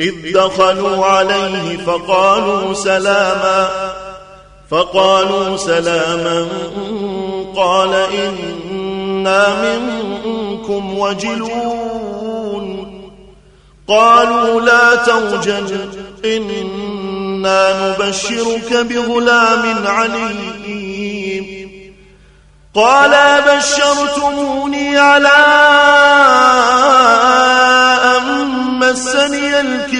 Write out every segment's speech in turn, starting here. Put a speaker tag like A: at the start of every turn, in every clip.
A: إذ دخلوا عليه فقالوا سلاما فقالوا سلاما قال إنا منكم وجلون. قالوا لا توجل إنا نبشرك بغلام عليم. قال بشرتموني على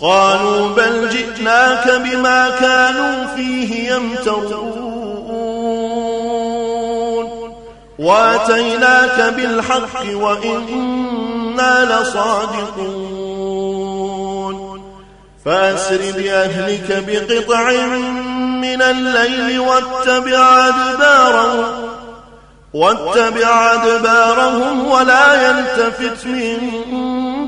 A: قالوا بل جئناك بما كانوا فيه يمترون. واتيناك بالحق وإنا لصادقون. فأسر بأهلك بقطع من الليل واتبع أدبارهم. واتبع أدبارهم ولا يلتفت